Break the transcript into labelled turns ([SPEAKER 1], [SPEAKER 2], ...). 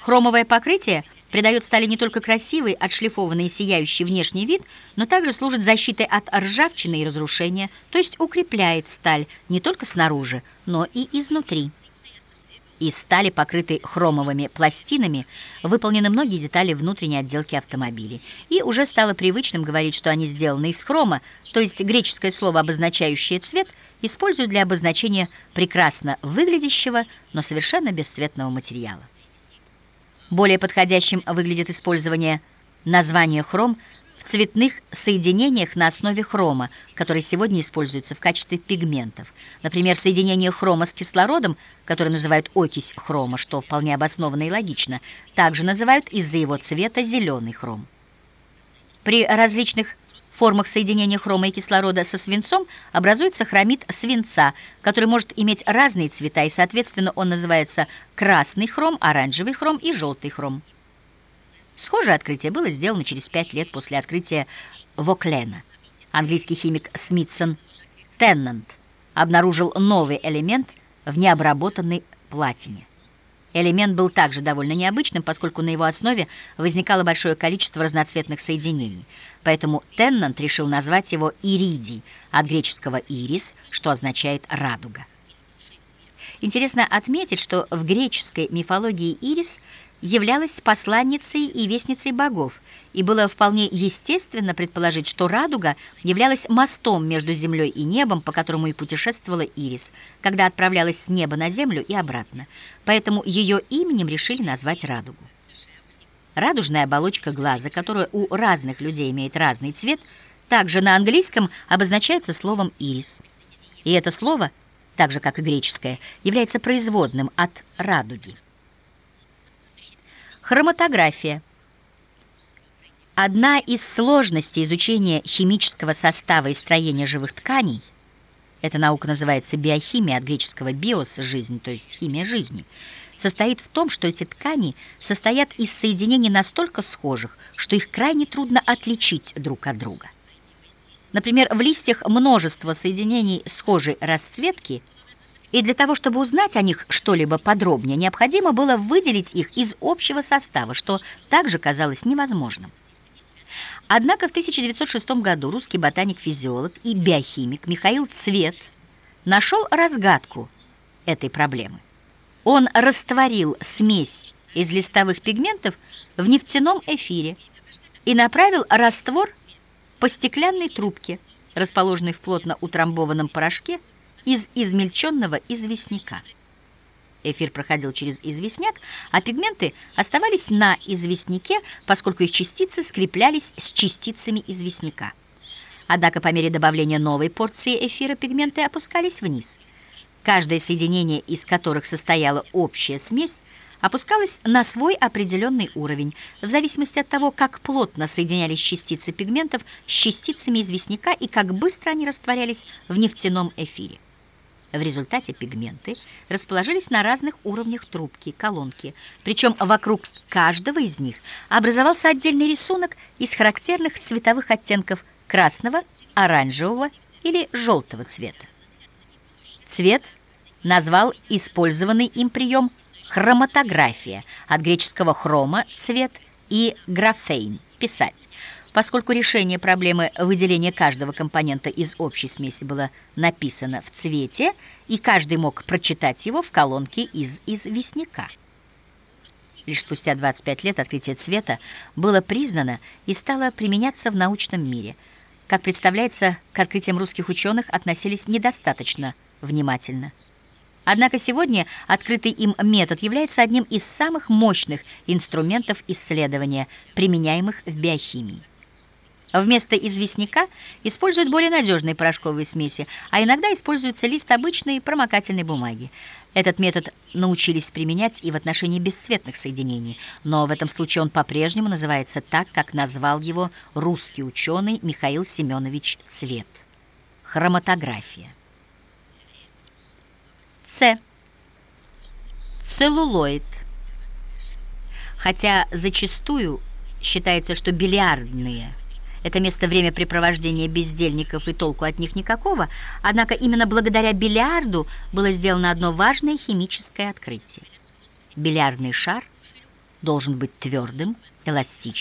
[SPEAKER 1] Хромовое покрытие придает стали не только красивый, отшлифованный и сияющий внешний вид, но также служит защитой от ржавчины и разрушения, то есть укрепляет сталь не только снаружи, но и изнутри. Из стали, покрытой хромовыми пластинами, выполнены многие детали внутренней отделки автомобилей. И уже стало привычным говорить, что они сделаны из хрома, то есть греческое слово, обозначающее цвет, используют для обозначения прекрасно выглядящего, но совершенно бесцветного материала. Более подходящим выглядит использование названия хром в цветных соединениях на основе хрома, которые сегодня используются в качестве пигментов. Например, соединение хрома с кислородом, которое называют окись хрома, что вполне обоснованно и логично, также называют из-за его цвета зеленый хром. При различных формах соединения хрома и кислорода со свинцом образуется хромид свинца, который может иметь разные цвета, и, соответственно, он называется красный хром, оранжевый хром и желтый хром. Схожее открытие было сделано через пять лет после открытия Воклена. Английский химик Смитсон Теннант обнаружил новый элемент в необработанной платине. Элемент был также довольно необычным, поскольку на его основе возникало большое количество разноцветных соединений. Поэтому Теннант решил назвать его иридий, от греческого «ирис», что означает «радуга». Интересно отметить, что в греческой мифологии ирис являлась посланницей и вестницей богов, и было вполне естественно предположить, что радуга являлась мостом между землей и небом, по которому и путешествовала Ирис, когда отправлялась с неба на землю и обратно. Поэтому ее именем решили назвать радугу. Радужная оболочка глаза, которая у разных людей имеет разный цвет, также на английском обозначается словом «ирис». И это слово, так же как и греческое, является производным от радуги. Хроматография. Одна из сложностей изучения химического состава и строения живых тканей, эта наука называется биохимия, от греческого «биос» — жизнь, то есть химия жизни, состоит в том, что эти ткани состоят из соединений настолько схожих, что их крайне трудно отличить друг от друга. Например, в листьях множество соединений схожей расцветки – и для того, чтобы узнать о них что-либо подробнее, необходимо было выделить их из общего состава, что также казалось невозможным. Однако в 1906 году русский ботаник-физиолог и биохимик Михаил Цвет нашел разгадку этой проблемы. Он растворил смесь из листовых пигментов в нефтяном эфире и направил раствор по стеклянной трубке, расположенной в плотно утрамбованном порошке, из измельченного известняка. Эфир проходил через известняк, а пигменты оставались на известняке, поскольку их частицы скреплялись с частицами известняка. Однако по мере добавления новой порции эфира пигменты опускались вниз. Каждое соединение, из которых состояла общая смесь, опускалось на свой определенный уровень, в зависимости от того, как плотно соединялись частицы пигментов с частицами известняка и как быстро они растворялись в нефтяном эфире. В результате пигменты расположились на разных уровнях трубки, колонки, причем вокруг каждого из них образовался отдельный рисунок из характерных цветовых оттенков красного, оранжевого или желтого цвета. Цвет назвал использованный им прием хроматография, от греческого хрома – цвет и графейн – писать – Поскольку решение проблемы выделения каждого компонента из общей смеси было написано в цвете, и каждый мог прочитать его в колонке из известняка. Лишь спустя 25 лет открытие цвета было признано и стало применяться в научном мире. Как представляется, к открытиям русских ученых относились недостаточно внимательно. Однако сегодня открытый им метод является одним из самых мощных инструментов исследования, применяемых в биохимии. Вместо известняка используют более надежные порошковые смеси, а иногда используется лист обычной промокательной бумаги. Этот метод научились применять и в отношении бесцветных соединений, но в этом случае он по-прежнему называется так, как назвал его русский ученый Михаил Семенович Цвет. Хроматография. С. Целлулоид. Хотя зачастую считается, что бильярдные – это место времяпрепровождения бездельников и толку от них никакого, однако именно благодаря бильярду было сделано одно важное химическое открытие. Бильярдный шар должен быть твердым, эластичным,